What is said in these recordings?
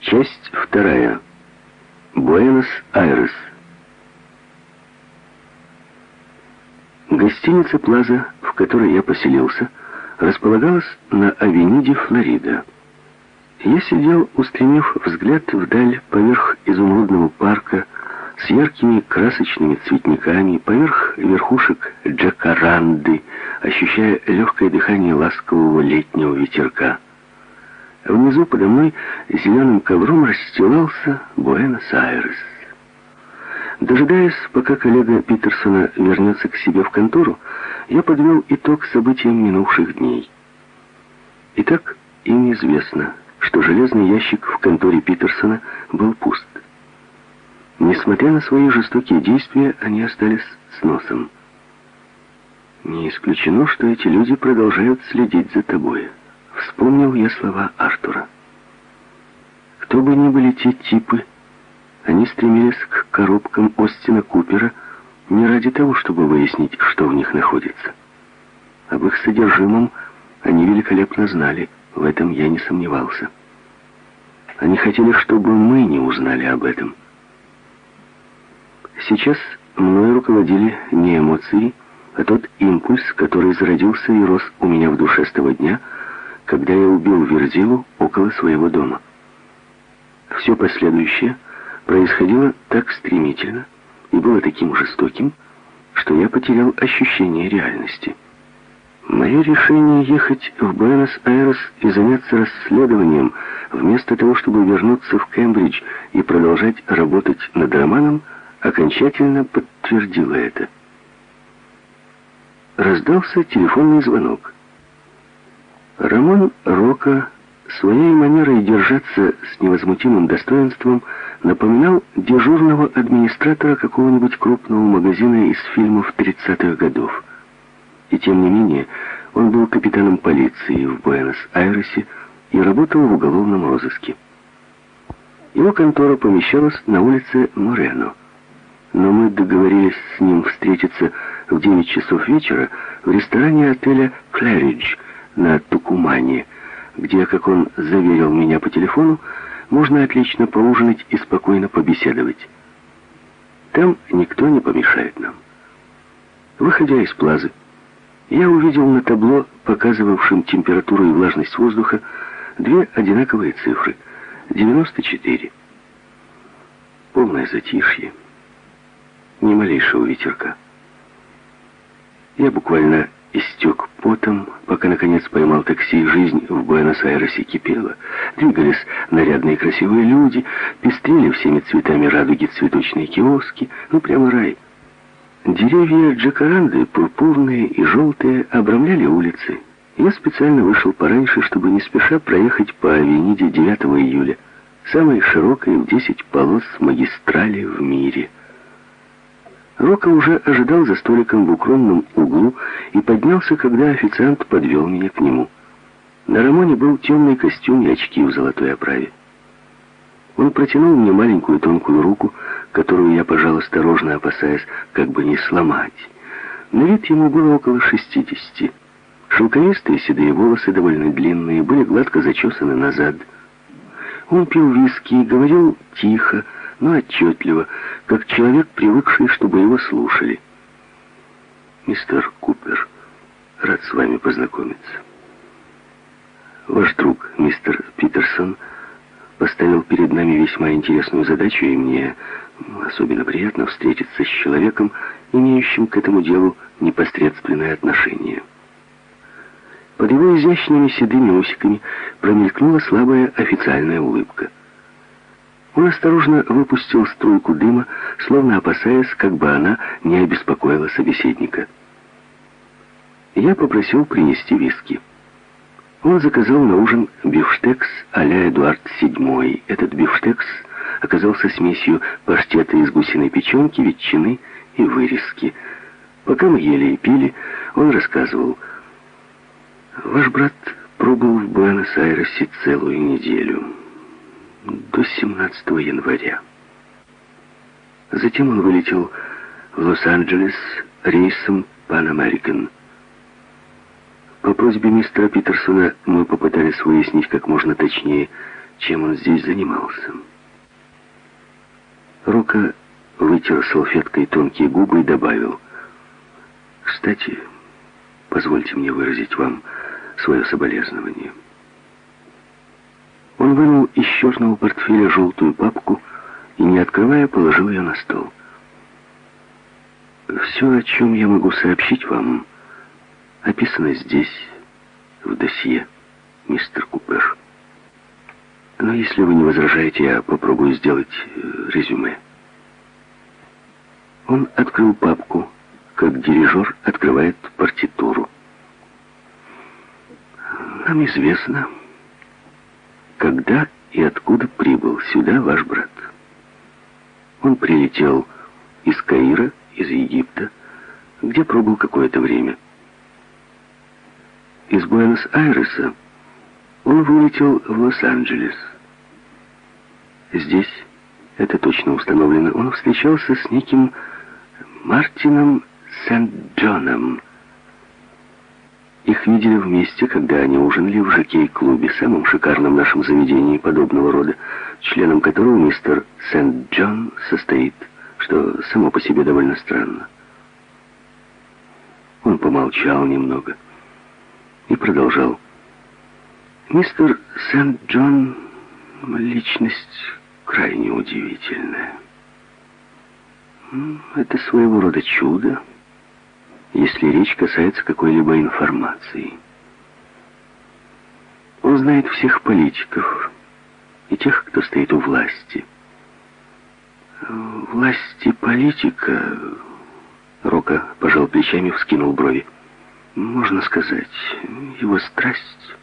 Часть вторая. Буэнос-Айрес. Гостиница «Плаза», в которой я поселился, располагалась на авениде Флорида. Я сидел, устремив взгляд вдаль поверх изумрудного парка с яркими красочными цветниками, поверх верхушек джакаранды, ощущая легкое дыхание ласкового летнего ветерка. Внизу подо мной зеленым ковром расстилался Буэнос-Айрес. Дожидаясь, пока коллега Питерсона вернется к себе в контору, я подвел итог событиям минувших дней. Итак, им известно, что железный ящик в конторе Питерсона был пуст. Несмотря на свои жестокие действия, они остались с носом. Не исключено, что эти люди продолжают следить за тобой. Вспомнил я слова Артура. Кто бы ни были те типы, они стремились к коробкам Остина Купера не ради того, чтобы выяснить, что в них находится. Об их содержимом они великолепно знали, в этом я не сомневался. Они хотели, чтобы мы не узнали об этом. Сейчас мной руководили не эмоции, а тот импульс, который зародился и рос у меня в душе с того дня, когда я убил Верзилу около своего дома. Все последующее происходило так стремительно и было таким жестоким, что я потерял ощущение реальности. Мое решение ехать в Буэнос-Айрес и заняться расследованием, вместо того, чтобы вернуться в Кембридж и продолжать работать над романом, окончательно подтвердило это. Раздался телефонный звонок. Рамон Рока своей манерой держаться с невозмутимым достоинством напоминал дежурного администратора какого-нибудь крупного магазина из фильмов 30-х годов. И тем не менее, он был капитаном полиции в Буэнос-Айресе и работал в уголовном розыске. Его контора помещалась на улице Морено. Но мы договорились с ним встретиться в 9 часов вечера в ресторане отеля «Клэридж», на Тукумане, где, как он заверил меня по телефону, можно отлично поужинать и спокойно побеседовать. Там никто не помешает нам. Выходя из плазы, я увидел на табло, показывавшем температуру и влажность воздуха, две одинаковые цифры — 94. Полное затишье, ни малейшего ветерка. Я буквально истек потом, пока, наконец, поймал такси, жизнь в Буэнос-Айресе кипела. Двигались нарядные красивые люди, пестрели всеми цветами радуги цветочные киоски. Ну, прямо рай. Деревья джакаранды, пурпурные и желтые, обрамляли улицы. Я специально вышел пораньше, чтобы не спеша проехать по авениде 9 июля, самой широкой в 10 полос магистрали в мире. Рока уже ожидал за столиком в укромном углу и поднялся, когда официант подвел меня к нему. На Рамоне был темный костюм и очки в золотой оправе. Он протянул мне маленькую тонкую руку, которую я пожал осторожно, опасаясь, как бы не сломать. На вид ему было около шестидесяти. Шелковистые седые волосы, довольно длинные, были гладко зачесаны назад. Он пил виски и говорил тихо, но отчетливо, как человек, привыкший, чтобы его слушали. «Мистер Купер, рад с вами познакомиться. Ваш друг, мистер Питерсон, поставил перед нами весьма интересную задачу, и мне особенно приятно встретиться с человеком, имеющим к этому делу непосредственное отношение». Под его изящными седыми усиками промелькнула слабая официальная улыбка. Он осторожно выпустил струйку дыма, словно опасаясь, как бы она не обеспокоила собеседника. Я попросил принести виски. Он заказал на ужин бифштекс а-ля Эдуард VII. Этот бифштекс оказался смесью паштета из гусиной печенки, ветчины и вырезки. Пока мы ели и пили, он рассказывал. «Ваш брат пробыл в Буэнос-Айресе целую неделю» до 17 января. Затем он вылетел в Лос-Анджелес рейсом Pan American. По просьбе мистера Питерсона мы попытались выяснить как можно точнее, чем он здесь занимался. Рока вытер салфеткой тонкие губы и добавил, «Кстати, позвольте мне выразить вам свое соболезнование». Он вынул из черного портфеля желтую папку и, не открывая, положил ее на стол. «Все, о чем я могу сообщить вам, описано здесь, в досье, мистер Купер. Но если вы не возражаете, я попробую сделать э, резюме». Он открыл папку, как дирижер открывает партитуру. «Нам известно...» когда и откуда прибыл сюда ваш брат. Он прилетел из Каира, из Египта, где пробыл какое-то время. Из Буэнос-Айреса он вылетел в Лос-Анджелес. Здесь, это точно установлено, он встречался с неким Мартином Сент-Джоном, их видели вместе, когда они ужинали в жокей-клубе, самом шикарном нашем заведении подобного рода, членом которого мистер Сент-Джон состоит, что само по себе довольно странно. Он помолчал немного и продолжал. Мистер Сент-Джон — личность крайне удивительная. Это своего рода чудо если речь касается какой-либо информации. Он знает всех политиков и тех, кто стоит у власти. Власть и политика... Рока пожал плечами, вскинул брови. Можно сказать, его страсть.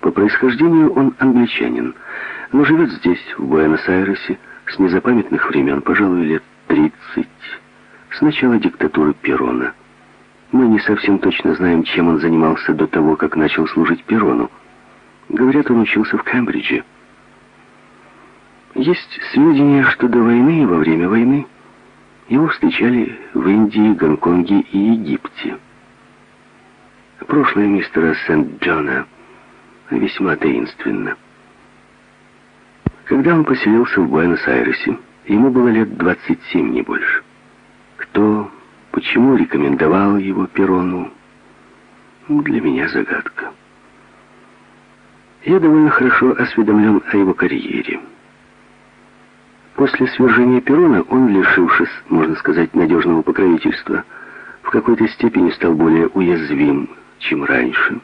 По происхождению он англичанин, но живет здесь, в Буэнос-Айресе, с незапамятных времен, пожалуй, лет тридцать. С начала диктатуры Перона. Мы не совсем точно знаем, чем он занимался до того, как начал служить Перону. Говорят, он учился в Кембридже. Есть сведения, что до войны и во время войны его встречали в Индии, Гонконге и Египте. Прошлое мистера Сент-Джона весьма таинственно. Когда он поселился в Буэнос-Айресе, ему было лет 27, не больше. Кто, почему рекомендовал его Перону, для меня загадка. Я довольно хорошо осведомлен о его карьере. После свержения Перона он, лишившись, можно сказать, надежного покровительства, в какой-то степени стал более уязвим, чем раньше.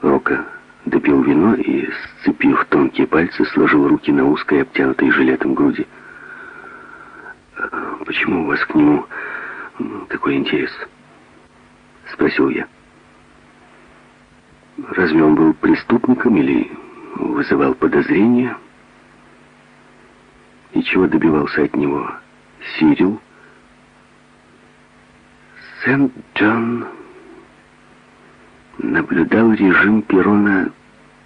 Рока допил вино и, сцепив тонкие пальцы, сложил руки на узкой, обтянутой жилетом груди. «Почему у вас к нему такой интерес?» — спросил я. «Разве он был преступником или вызывал подозрения?» И чего добивался от него Сирил? Сент-Джон наблюдал режим Перона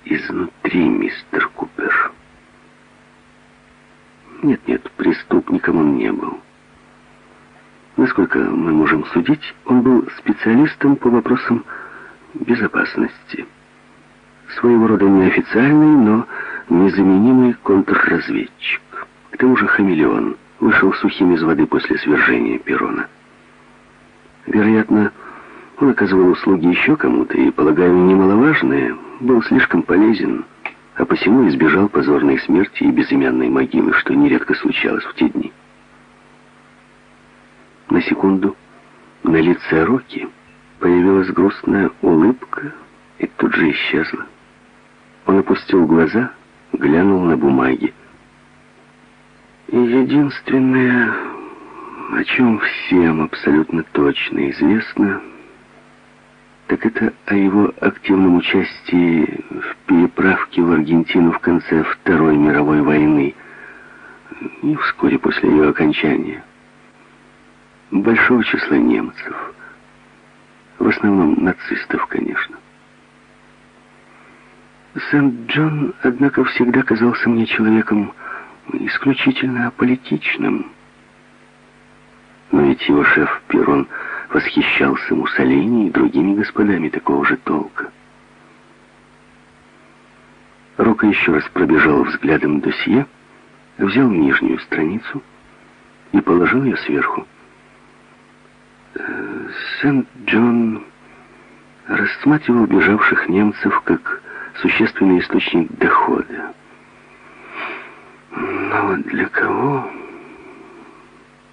изнутри, мистер Купер. Нет-нет, преступником он не был. Насколько мы можем судить, он был специалистом по вопросам безопасности. Своего рода неофициальный, но незаменимый контрразведчик. К тому же хамелеон вышел сухим из воды после свержения Перона. Вероятно, он оказывал услуги еще кому-то и, полагаю, немаловажные, был слишком полезен а посему избежал позорной смерти и безымянной могилы, что нередко случалось в те дни. На секунду на лице Роки появилась грустная улыбка и тут же исчезла. Он опустил глаза, глянул на бумаги. И единственное, о чем всем абсолютно точно известно, так это о его активном участии в переправке в Аргентину в конце Второй мировой войны и вскоре после ее окончания. Большого числа немцев, в основном нацистов, конечно. Сент-Джон, однако, всегда казался мне человеком исключительно аполитичным. Но ведь его шеф Перрон восхищался Муссолини и другими господами такого же толка. Рока еще раз пробежал взглядом досье, взял нижнюю страницу и положил ее сверху. Сент-Джон рассматривал бежавших немцев как существенный источник дохода. Но для кого?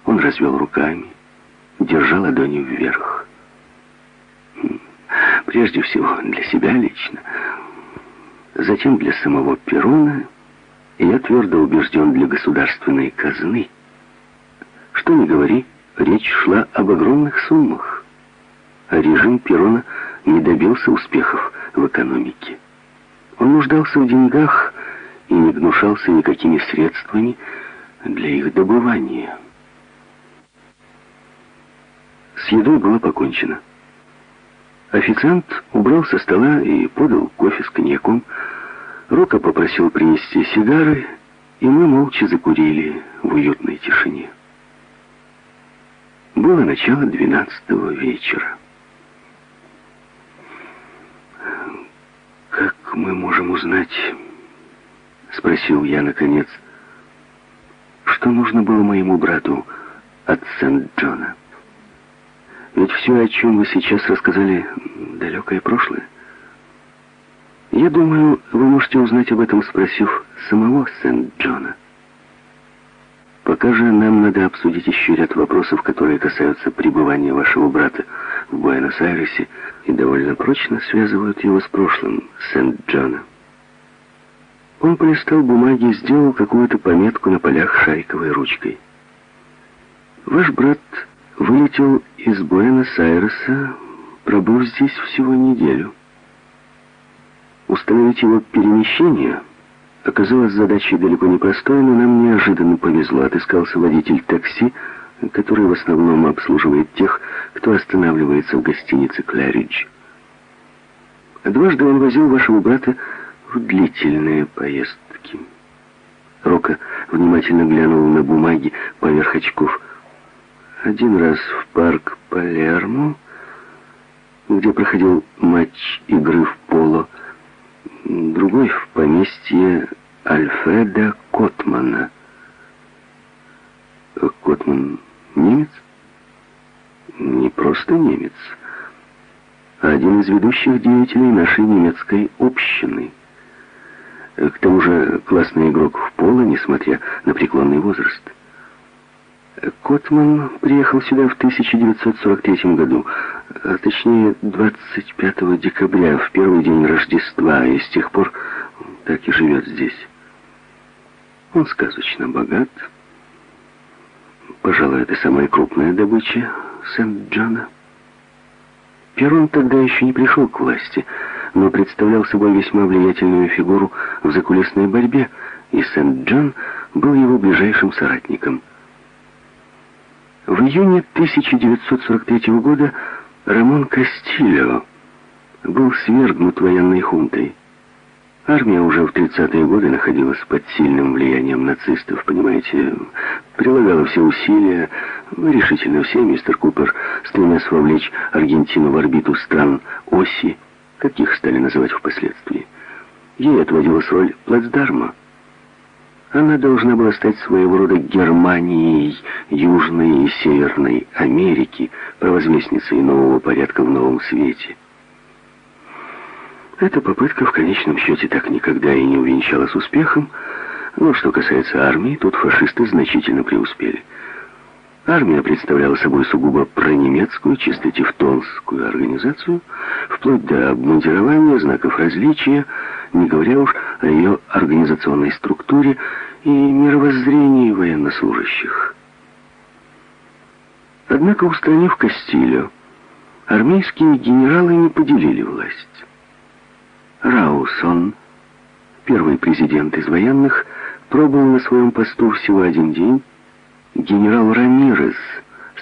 Он развел руками, держал ладони вверх. Прежде всего для себя лично, затем для самого Перуна, и я твердо убежден для государственной казны. Что ни говори, речь шла об огромных суммах, а режим Перуна не добился успехов в экономике. Он нуждался в деньгах и не гнушался никакими средствами для их добывания. С едой было покончено. Официант убрал со стола и подал кофе с коньяком. Рока попросил принести сигары, и мы молча закурили в уютной тишине. Было начало двенадцатого вечера. «Как мы можем узнать, — спросил я наконец, — что нужно было моему брату от Сент-Джона?» Ведь все, о чем вы сейчас рассказали, далекое прошлое. Я думаю, вы можете узнать об этом, спросив самого Сент-Джона. Пока же нам надо обсудить еще ряд вопросов, которые касаются пребывания вашего брата в Буэнос-Айресе и довольно прочно связывают его с прошлым Сент-Джона. Он полистал бумаги и сделал какую-то пометку на полях шариковой ручкой. Ваш брат вылетел из Буэнос-Айреса, пробыв здесь всего неделю. Установить его перемещение оказалось задачей далеко не простой, но нам неожиданно повезло. Отыскался водитель такси, который в основном обслуживает тех, кто останавливается в гостинице «Кларидж». Дважды он возил вашего брата в длительные поездки. Рока внимательно глянул на бумаги поверх очков – один раз в парк Палермо, где проходил матч игры в поло, другой в поместье Альфреда Котмана. Котман немец? Не просто немец, а один из ведущих деятелей нашей немецкой общины. К тому же классный игрок в поло, несмотря на преклонный возраст. Котман приехал сюда в 1943 году, а точнее 25 декабря, в первый день Рождества, и с тех пор так и живет здесь. Он сказочно богат. Пожалуй, это самая крупная добыча Сент-Джона. Перрон тогда еще не пришел к власти, но представлял собой весьма влиятельную фигуру в закулисной борьбе, и Сент-Джон был его ближайшим соратником – в июне 1943 года Рамон Кастильо был свергнут военной хунтой. Армия уже в 30-е годы находилась под сильным влиянием нацистов, понимаете, прилагала все усилия, решительно все, мистер Купер, стремясь вовлечь Аргентину в орбиту стран оси, каких стали называть впоследствии. Ей отводилась роль плацдарма. Она должна была стать своего рода Германией Южной и Северной Америки, провозвестницей нового порядка в новом свете. Эта попытка в конечном счете так никогда и не увенчалась успехом, но что касается армии, тут фашисты значительно преуспели. Армия представляла собой сугубо пронемецкую, чисто тевтонскую организацию, вплоть до обмундирования, знаков различия, не говоря уж о ее организационной структуре и мировоззрении военнослужащих. Однако, устранив Кастилью, армейские генералы не поделили власть. Раусон, первый президент из военных, пробыл на своем посту всего один день. Генерал Рамирес,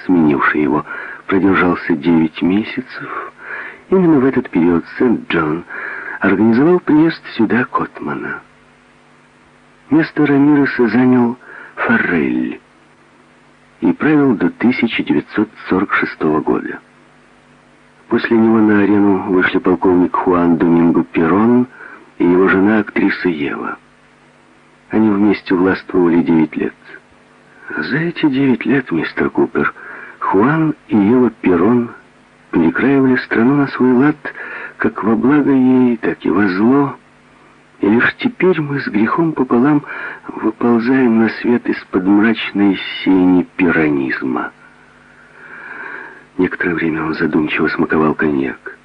сменивший его, продержался девять месяцев. Именно в этот период Сент-Джон организовал приезд сюда Котмана. Место Рамиреса занял Форель и правил до 1946 года. После него на арену вышли полковник Хуан Доминго Перрон и его жена актриса Ева. Они вместе властвовали 9 лет. За эти 9 лет, мистер Купер, Хуан и Ева Перрон перекраивали страну на свой лад, как во благо ей, так и во зло, и лишь теперь мы с грехом пополам выползаем на свет из-под мрачной сени пиранизма. Некоторое время он задумчиво смаковал коньяк.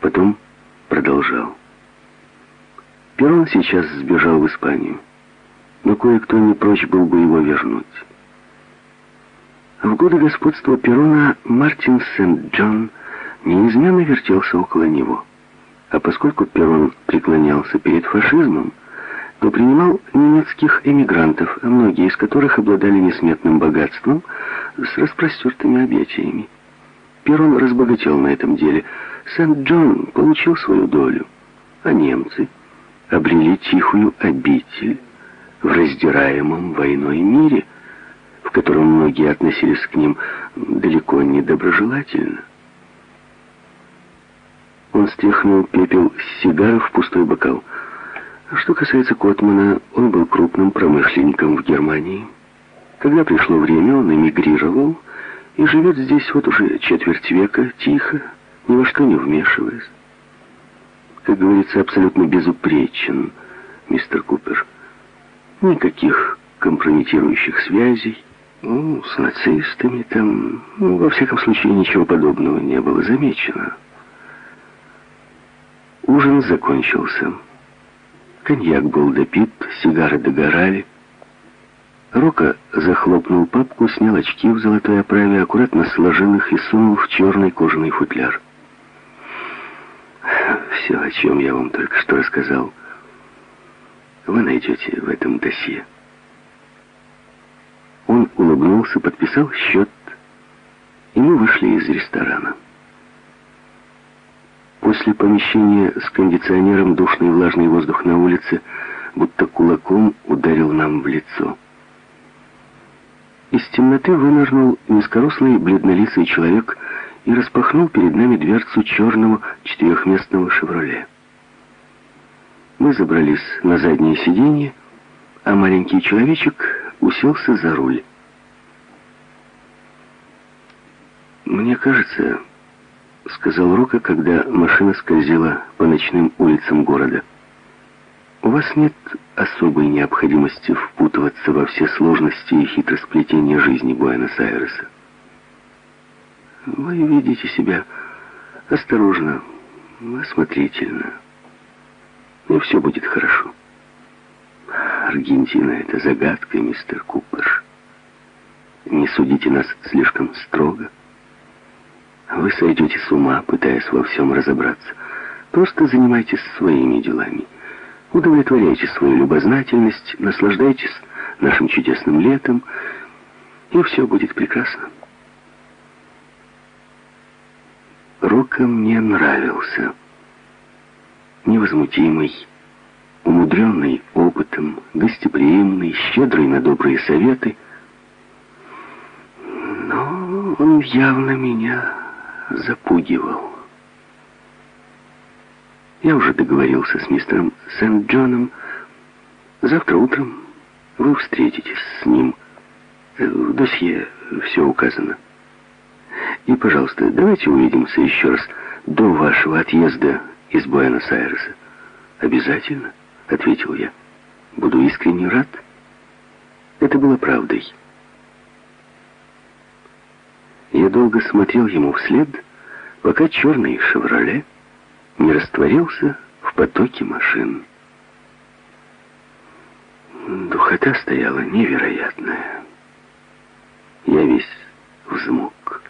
Потом продолжал. Перрон сейчас сбежал в Испанию, но кое-кто не прочь был бы его вернуть. В годы господства Перрона Мартин Сент-Джон неизменно вертелся около него. А поскольку Перрон преклонялся перед фашизмом, то принимал немецких эмигрантов, многие из которых обладали несметным богатством с распростертыми объятиями. Перрон разбогател на этом деле. Сент-Джон получил свою долю, а немцы обрели тихую обитель в раздираемом войной мире, в котором многие относились к ним далеко не доброжелательно. Он стряхнул пепел с сигары в пустой бокал. Что касается Котмана, он был крупным промышленником в Германии. Когда пришло время, он эмигрировал и живет здесь вот уже четверть века, тихо, ни во что не вмешиваясь. Как говорится, абсолютно безупречен, мистер Купер. Никаких компрометирующих связей. Ну, с нацистами там, ну, во всяком случае, ничего подобного не было замечено. Ужин закончился. Коньяк был допит, сигары догорали. Рока захлопнул папку, снял очки в золотой оправе, аккуратно сложил их и сунул в черный кожаный футляр. Все, о чем я вам только что рассказал, вы найдете в этом досье. Он улыбнулся, подписал счет, и мы вышли из ресторана. После помещения с кондиционером душный влажный воздух на улице будто кулаком ударил нам в лицо. Из темноты вынырнул низкорослый бледнолицый человек и распахнул перед нами дверцу черного четырехместного «Шевроле». Мы забрались на заднее сиденье, а маленький человечек уселся за руль. Мне кажется, — сказал Рока, когда машина скользила по ночным улицам города. «У вас нет особой необходимости впутываться во все сложности и хитросплетения жизни Буэнос-Айреса. Вы ведите себя осторожно, осмотрительно, и все будет хорошо. Аргентина — это загадка, мистер Купер. Не судите нас слишком строго». Вы сойдете с ума, пытаясь во всем разобраться. Просто занимайтесь своими делами. Удовлетворяйте свою любознательность, наслаждайтесь нашим чудесным летом, и все будет прекрасно. Рока мне нравился. Невозмутимый, умудренный опытом, гостеприимный, щедрый на добрые советы. Но он явно меня запугивал. Я уже договорился с мистером Сент-Джоном. Завтра утром вы встретитесь с ним. Э, в досье все указано. И, пожалуйста, давайте увидимся еще раз до вашего отъезда из Буэнос-Айреса. Обязательно, ответил я. Буду искренне рад. Это было правдой. Я долго смотрел ему вслед, пока черный «Шевроле» не растворился в потоке машин. Духота стояла невероятная. Я весь взмок.